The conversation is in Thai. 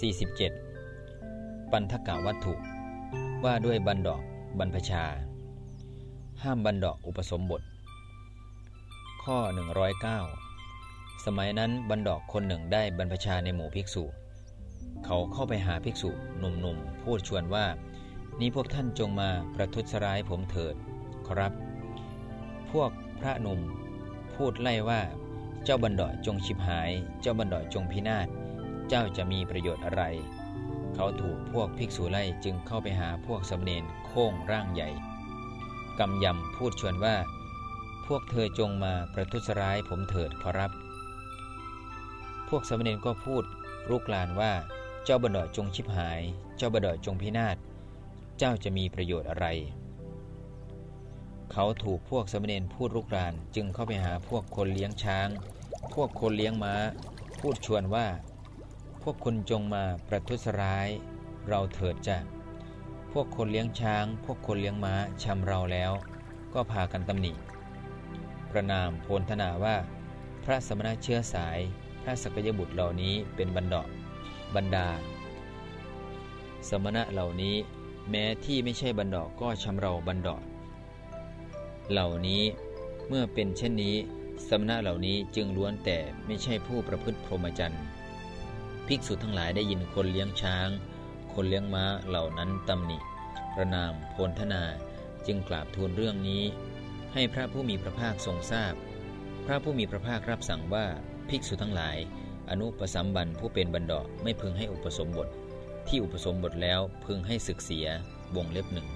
47ปันทกะวัตถุ ว่าด้วยบันดอกบรรพชา ห้ามบันดอกอุปสมบท ข้อ 109 สมัยนั้นบันดอกคนหนึ่งได้บรรพชาในหมู่ภิกษุ เขาเข้าไปหาภิกษุหนุ่มๆ พูดชวนว่า นี้พวกท่านจงมาประทุษร้ายผมเถิดครับ พวกพระหนุ่มพูดไล่ว่า เจ้าบันดอกจงชิบหาย เจ้าบันดอกจงพินาศ เจ้าจะมีประโยชน์อะไร เขาถูกพวกภิกษุไล่จึงเข้าไปหาพวกสมเณรโค้งร่างใหญ่กำยำพูดชวนว่า พวกเธอจงมาประทุษร้ายผมเถิดขอรับ พวกสมเณรก็พูดรุกลานว่า เจ้าบดอจงชิบหาย เจ้าบดอจงพินาศ เจ้าจะมีประโยชน์อะไร เขาถูกพวกสมเณรพูดรุกรานจึงเข้าไปหาพวกคนเลี้ยงช้าง พวกคนเลี้ยงม้า พูดชวนว่า พวกคุณจงมาประทุษร้าย เราเถิดจ้ะ พวกคนเลี้ยงช้าง พวกคนเลี้ยงม้าชำเราแล้ว ก็พากันตำหนิ ประนามโพลธนาว่า พระสมณะเชื้อสาย พระสกยบุตรเหล่านี้เป็นบันดาบรรดา สมณะเหล่านี้แม้ที่ไม่ใช่บันดอกก็ชำเราบันดอเหล่านี้เมื่อเป็นเช่นนี้ สมณะเหล่านี้จึงล้วนแต่ไม่ใช่ผู้ประพฤติพรหมจรรย์ ภิกษุทั้งหลายได้ยินคนเลี้ยงช้าง คนเลี้ยงม้าเหล่านั้นตำหนิ ประนามโพลธนาจึงกราบทูลเรื่องนี้ ให้พระผู้มีพระภาคทรงทราบพพระผู้มีพระภาครับสั่งว่าภิกษุทั้งหลาย อนุปสัมบันผู้เป็นบันดาไม่พึงให้อุปสมบท ที่อุปสมบทแล้วพึงให้ศึกเสียวงเล็บหนึ่ง